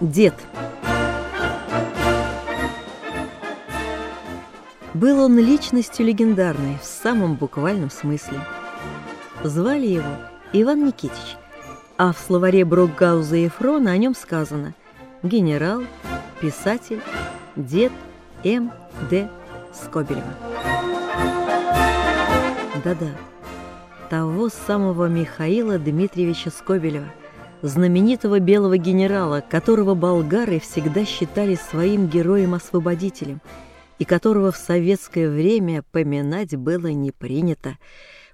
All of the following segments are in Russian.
Дед. Был он личностью легендарной в самом буквальном смысле. Звали его Иван Никитич, а в словаре Брокгауза и Фрона о нем сказано «генерал, писатель, дед М. Д. Скобелева». Да-да, того самого Михаила Дмитриевича Скобелева – знаменитого белого генерала, которого болгары всегда считали своим героем-освободителем и которого в советское время поминать было не принято,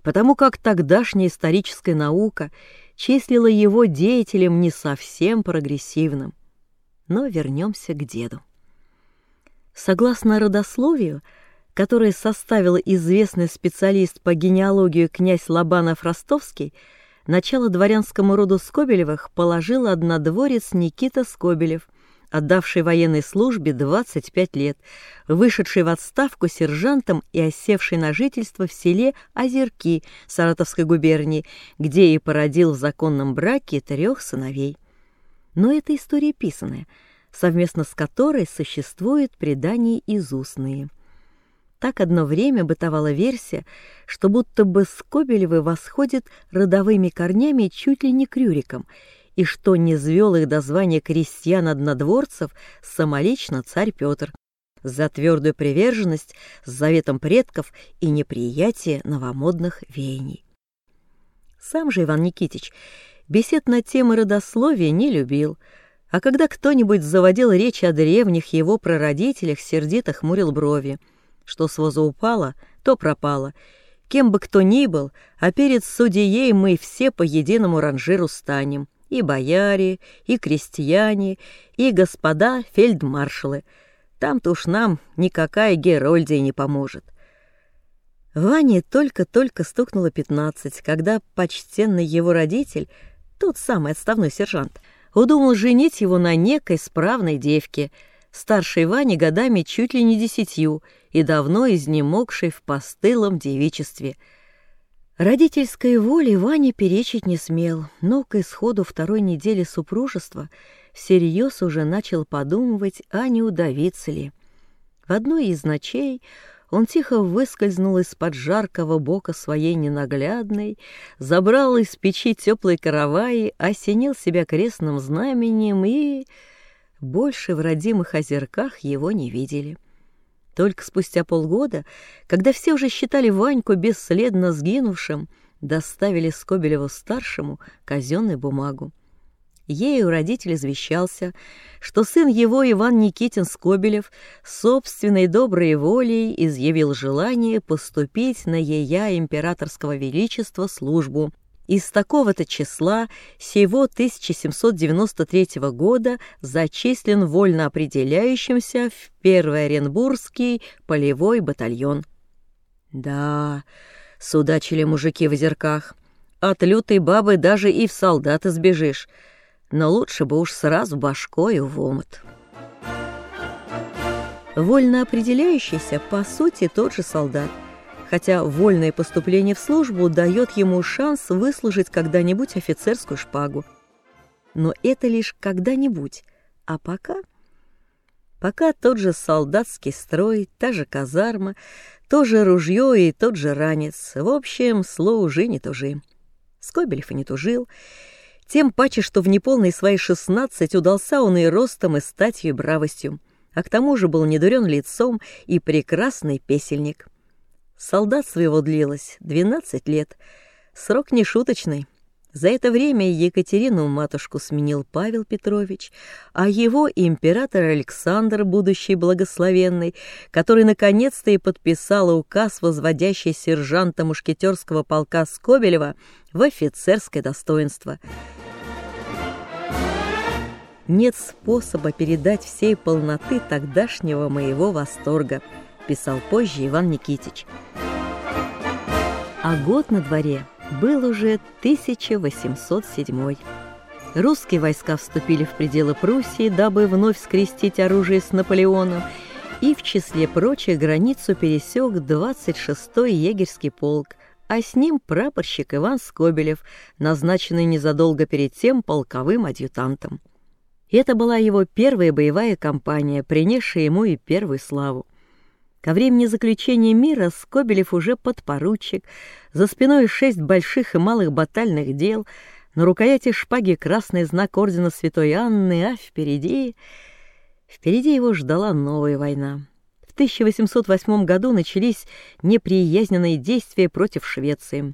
потому как тогдашняя историческая наука числила его деятелем не совсем прогрессивным. Но вернемся к деду. Согласно родословию, которое составил известный специалист по генеалогии князь Лобанов-Ростовский, начало дворянскому роду Скобелевых положил однодворец Никита Скобелев, отдавший военной службе 25 лет, вышедший в отставку сержантом и осевший на жительство в селе Озерки Саратовской губернии, где и породил в законном браке трех сыновей. Но это история писаная, совместно с которой существуют предания изустные. Так одно время бытовала версия, что будто бы Скобелевы восходят родовыми корнями чуть ли не к Рюрикам, и что не звел их до звания крестьян-однодворцев самолично царь Петр за твердую приверженность с заветом предков и неприятие новомодных веяний. Сам же Иван Никитич бесед на темы родословия не любил, а когда кто-нибудь заводил речь о древних его прародителях, сердито хмурил брови — что с воза упало, то пропало. Кем бы кто ни был, а перед судьей мы все по единому ранжиру станем. И бояре, и крестьяне, и господа фельдмаршалы. Там-то уж нам никакая Герольдия не поможет. Ване только-только стукнуло пятнадцать, когда почтенный его родитель, тот самый отставной сержант, удумал женить его на некой справной девке, старшей Ване годами чуть ли не десятью, и давно изнемогшей в постылом девичестве. Родительской воле Ваня перечить не смел, но к исходу второй недели супружества всерьез уже начал подумывать, а не удавиться ли. В одной из ночей он тихо выскользнул из-под жаркого бока своей ненаглядной, забрал из печи теплой караваи, осенил себя крестным знаменем и... Больше в родимых озерках его не видели. Только спустя полгода, когда все уже считали Ваньку бесследно сгинувшим, доставили Скобелеву-старшему казенную бумагу. Ею родитель извещался, что сын его, Иван Никитин Скобелев, собственной доброй волей изъявил желание поступить на ея императорского величества службу — из такого-то числа сего 1793 года зачислен вольно определяющимся в Первый Оренбургский полевой батальон. Да, судачили мужики в озерках. От лютой бабы даже и в солдаты сбежишь, но лучше бы уж сразу башкою в омут. Вольно определяющийся, по сути, тот же солдат — хотя вольное поступление в службу дает ему шанс выслужить когда-нибудь офицерскую шпагу. Но это лишь когда-нибудь, а пока... Пока тот же солдатский строй, та же казарма, то же ружье и тот же ранец. В общем, служи не тужи. Скобелев и не тужил, тем паче, что в неполные свои шестнадцать удался он и ростом, и статью, и бравостью, а к тому же был недурен лицом и прекрасный песельник. Солдат своего длилось 12 лет. Срок нешуточный. За это время Екатерину матушку сменил Павел Петрович, а его император Александр, будущий благословенный, который наконец-то и подписал указ, возводящий сержанта мушкетерского полка Скобелева в офицерское достоинство. Нет способа передать всей полноты тогдашнего моего восторга — писал позже Иван Никитич. А год на дворе был уже 1807 Русские войска вступили в пределы Пруссии, дабы вновь скрестить оружие с Наполеоном, и в числе прочих границу пересек 26-й егерский полк, а с ним прапорщик Иван Скобелев, назначенный незадолго перед тем полковым адъютантом. Это была его первая боевая кампания, принесшая ему и первую славу. Ко времени заключения мира Скобелев уже подпоручик, за спиной шесть больших и малых батальных дел, на рукояти шпаги красный знак ордена Святой Анны, а впереди... Впереди его ждала новая война. В 1808 году начались неприязненные действия против Швеции.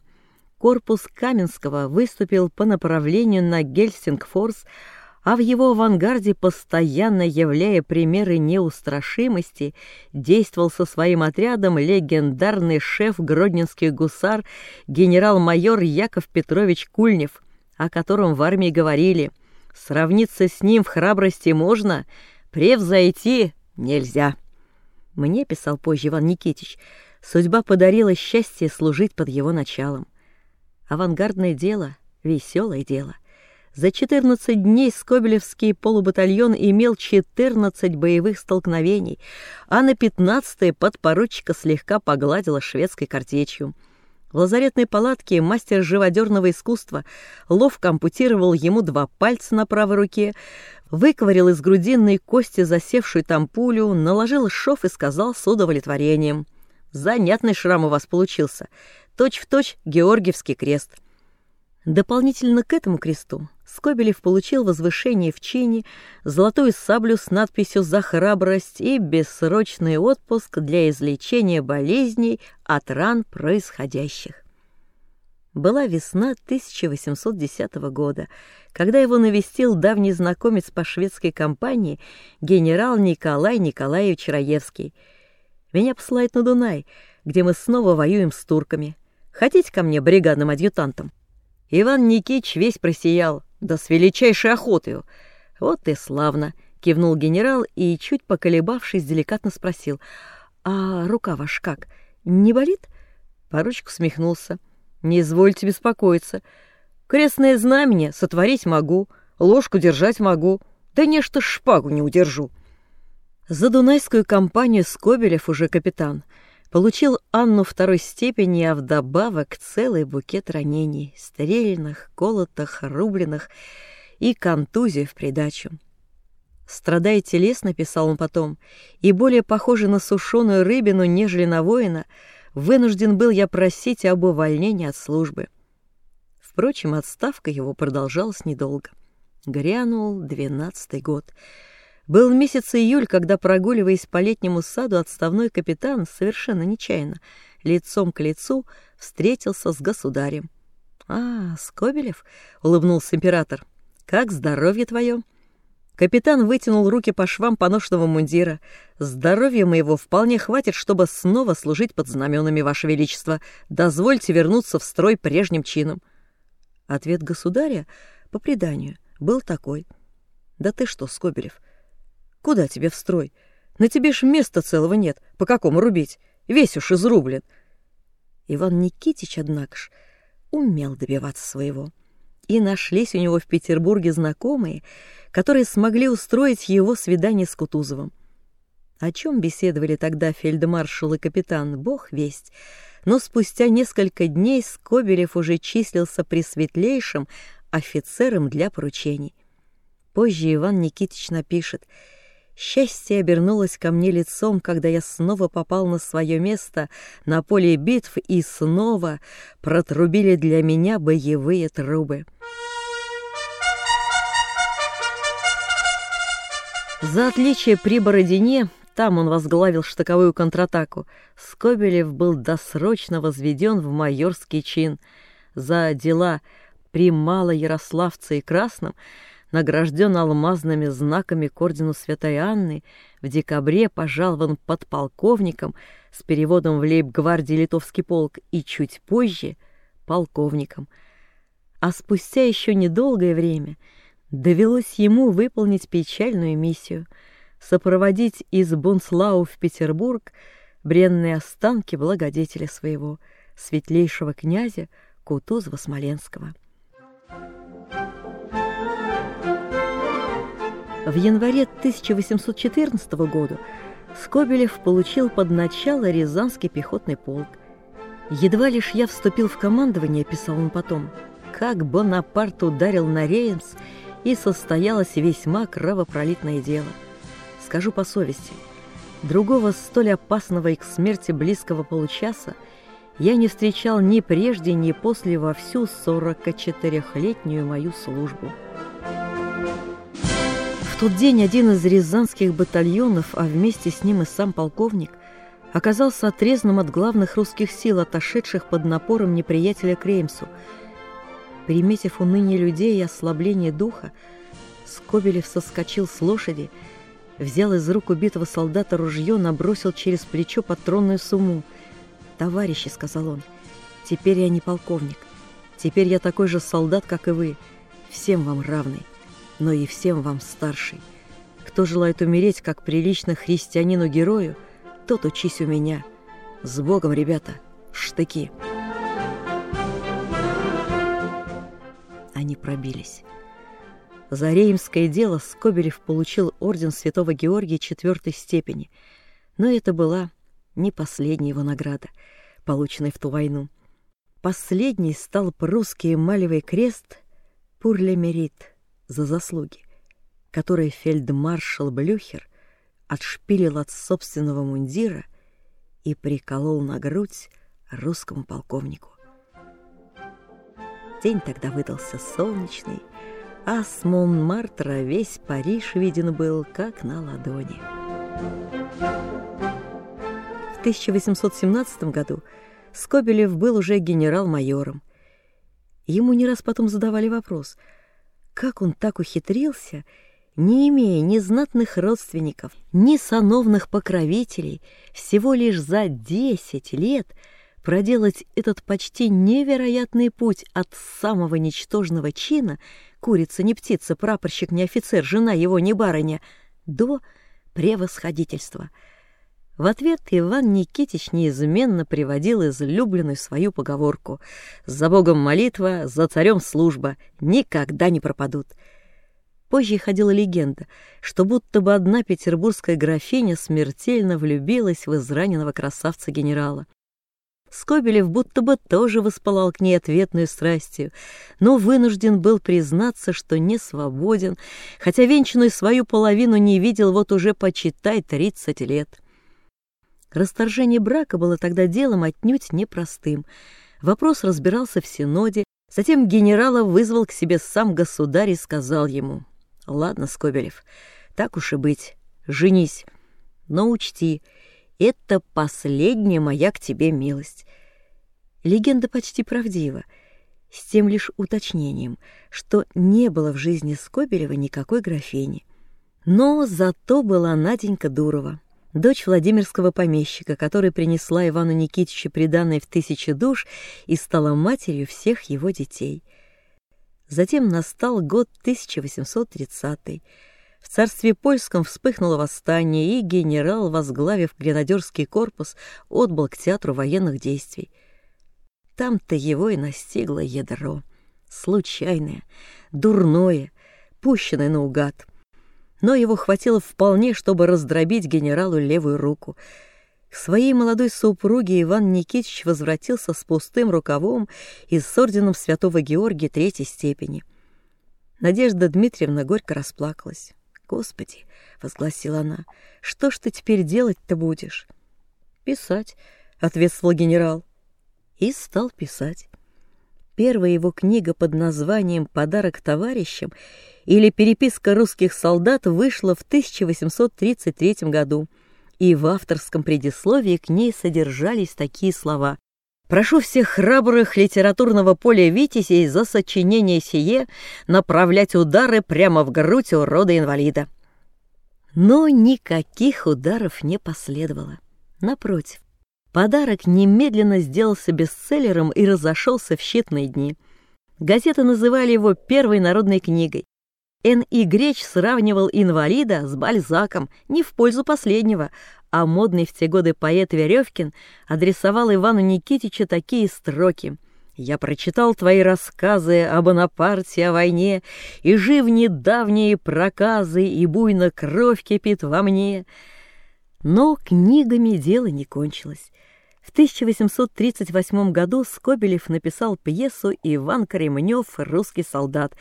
Корпус Каменского выступил по направлению на Гельсингфорс, а в его авангарде, постоянно являя примеры неустрашимости, действовал со своим отрядом легендарный шеф гродненских гусар генерал-майор Яков Петрович Кульнев, о котором в армии говорили «сравниться с ним в храбрости можно, превзойти нельзя». Мне, писал позже Иван Никитич, судьба подарила счастье служить под его началом. Авангардное дело, веселое дело. За 14 дней Скобелевский полубатальон имел 14 боевых столкновений, а на 15-е подпоручика слегка погладила шведской картечью. В лазаретной палатке мастер живодерного искусства ловко ампутировал ему два пальца на правой руке, выковырял из грудинной кости засевшую там пулю, наложил шов и сказал с удовлетворением. «Занятный шрам у вас получился. Точь-в-точь точь Георгиевский крест». Дополнительно к этому кресту Скобелев получил возвышение в чине, золотую саблю с надписью «За храбрость» и бессрочный отпуск для излечения болезней от ран происходящих. Была весна 1810 года, когда его навестил давний знакомец по шведской компании генерал Николай Николаевич Раевский. «Меня посылают на Дунай, где мы снова воюем с турками. Хотите ко мне бригадным адъютантом?» Иван Никич весь просиял. Да с величайшей охотою. Вот и славно, кивнул генерал и, чуть поколебавшись, деликатно спросил. А рука ваш как, не болит? Поручик усмехнулся. Не извольте беспокоиться. Крестное знамение сотворить могу, ложку держать могу, да нечто шпагу не удержу. За Дунайскую компанию Скобелев уже капитан — Получил Анну второй степени, а вдобавок целый букет ранений, стрельных, колотых, рубленых и контузий в придачу. Страдая телесно, писал он потом, и более похожий на сушеную рыбину, нежели на воина, вынужден был я просить об увольнении от службы. Впрочем, отставка его продолжалась недолго. Грянул двенадцатый год — был месяц июль, когда, прогуливаясь по летнему саду, отставной капитан совершенно нечаянно, лицом к лицу, встретился с государем. «А, Скобелев?» — улыбнулся император. «Как здоровье твое?» Капитан вытянул руки по швам поношенного мундира. «Здоровья моего вполне хватит, чтобы снова служить под знаменами, Ваше Величество. Дозвольте вернуться в строй прежним чином». Ответ государя, по преданию, был такой. «Да ты что, Скобелев, Куда тебе в строй? На тебе ж места целого нет. По какому рубить? Весь уж изрублен. Иван Никитич, однако ж, умел добиваться своего. И нашлись у него в Петербурге знакомые, которые смогли устроить его свидание с Кутузовым. О чем беседовали тогда фельдмаршал и капитан, бог весть. Но спустя несколько дней Скобелев уже числился пресветлейшим офицером для поручений. Позже Иван Никитич напишет — Счастье обернулось ко мне лицом, когда я снова попал на свое место на поле битв и снова протрубили для меня боевые трубы. За отличие при Бородине, там он возглавил штыковую контратаку, Скобелев был досрочно возведен в майорский чин. За дела при Малоярославце и Красном — награжден алмазными знаками к ордену Святой Анны, в декабре пожалован подполковником с переводом в лейб-гвардии Литовский полк и чуть позже полковником. А спустя еще недолгое время довелось ему выполнить печальную миссию — сопроводить из Бунслау в Петербург бренные останки благодетеля своего, светлейшего князя Кутузова-Смоленского. В январе 1814 года Скобелев получил под начало Рязанский пехотный полк. «Едва лишь я вступил в командование», — писал он потом, — «как Бонапарт ударил на Реймс, и состоялось весьма кровопролитное дело. Скажу по совести, другого столь опасного и к смерти близкого получаса я не встречал ни прежде, ни после во всю 44-летнюю мою службу. Тот день один из рязанских батальонов, а вместе с ним и сам полковник, оказался отрезанным от главных русских сил, отошедших под напором неприятеля к Реймсу. Приметив уныние людей и ослабление духа, Скобелев соскочил с лошади, взял из рук убитого солдата ружье, набросил через плечо патронную сумму. «Товарищи», — сказал он, — «теперь я не полковник. Теперь я такой же солдат, как и вы. Всем вам равный, но и всем вам старший. Кто желает умереть, как прилично христианину-герою, — тот учись у меня. С Богом, ребята, штыки. Они пробились. За реймское дело Скобелев получил орден Святого Георгия четвертой степени, но это была не последняя его награда, полученная в ту войну. Последний стал прусский эмалевый крест Пурлемерит за заслуги, который фельдмаршал Блюхер отшпилил от собственного мундира и приколол на грудь русскому полковнику. День тогда выдался солнечный, а с Монмартра весь Париж виден был как на ладони. В 1817 году Скобелев был уже генерал-майором. Ему не раз потом задавали вопрос, как он так ухитрился не имея ни знатных родственников, ни сановных покровителей, всего лишь за десять лет проделать этот почти невероятный путь от самого ничтожного чина курица не птица, прапорщик не офицер, жена его не барыня, до превосходительства. В ответ Иван Никитич неизменно приводил излюбленную свою поговорку «За Богом молитва, за царем служба, никогда не пропадут». Позже ходила легенда, что будто бы одна петербургская графиня смертельно влюбилась в израненного красавца-генерала. Скобелев будто бы тоже воспалал к ней ответную страстью, но вынужден был признаться, что не свободен, хотя венчанную свою половину не видел вот уже, почитай, тридцать лет. Расторжение брака было тогда делом отнюдь непростым. Вопрос разбирался в Синоде, затем генерала вызвал к себе сам государь и сказал ему Ладно, Скобелев, так уж и быть, женись. Но учти, это последняя моя к тебе милость. Легенда почти правдива, с тем лишь уточнением, что не было в жизни Скобелева никакой графини. Но зато была Наденька Дурова, дочь Владимирского помещика, которая принесла Ивану Никитичу приданное в тысячи душ и стала матерью всех его детей — Затем настал год 1830 В царстве польском вспыхнуло восстание, и генерал, возглавив гренадерский корпус, отбыл к театру военных действий. Там-то его и настигло ядро. Случайное, дурное, пущенное наугад. Но его хватило вполне, чтобы раздробить генералу левую руку — к своей молодой супруге Иван Никитич возвратился с пустым рукавом и с орденом святого Георгия третьей степени. Надежда Дмитриевна горько расплакалась. «Господи!» — возгласила она. «Что ж ты теперь делать-то будешь?» «Писать», — ответствовал генерал. И стал писать. Первая его книга под названием «Подарок товарищам» или «Переписка русских солдат» вышла в 1833 году — и в авторском предисловии к ней содержались такие слова «Прошу всех храбрых литературного поля Витязей за сочинение сие направлять удары прямо в грудь у рода-инвалида». Но никаких ударов не последовало. Напротив, подарок немедленно сделался бестселлером и разошелся в считанные дни. Газеты называли его первой народной книгой. Н. И. Греч сравнивал инвалида с Бальзаком не в пользу последнего, а модный в те годы поэт Веревкин адресовал Ивану Никитичу такие строки «Я прочитал твои рассказы об Бонапарте, о войне, и жив недавние проказы, и буйно кровь кипит во мне». Но книгами дело не кончилось. В 1838 году Скобелев написал пьесу «Иван Кремнев. Русский солдат»,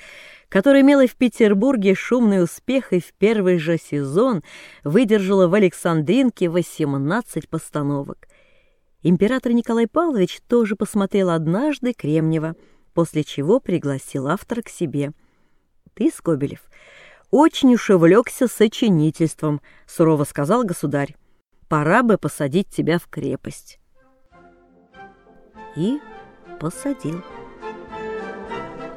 которая имела в Петербурге шумный успех и в первый же сезон выдержала в Александринке 18 постановок. Император Николай Павлович тоже посмотрел однажды Кремнева, после чего пригласил автора к себе. «Ты, Скобелев, очень уж увлекся сочинительством», — сурово сказал государь. «Пора бы посадить тебя в крепость» и посадил.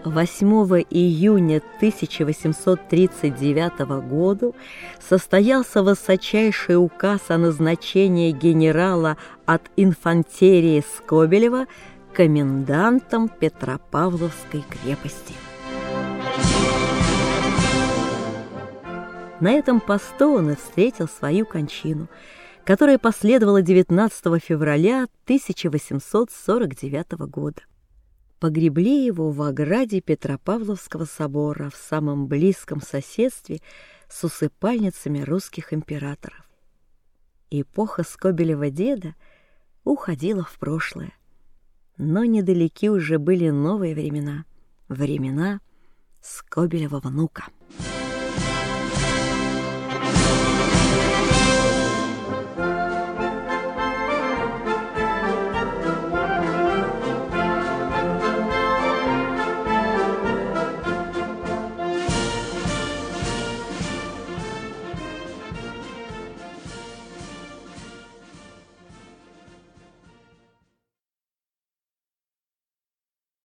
8 июня 1839 года состоялся высочайший указ о назначении генерала от инфантерии Скобелева комендантом Петропавловской крепости. На этом посту он и встретил свою кончину – которая последовала 19 февраля 1849 года. Погребли его в ограде Петропавловского собора в самом близком соседстве с усыпальницами русских императоров. Эпоха Скобелева деда уходила в прошлое, но недалеки уже были новые времена, времена Скобелева внука.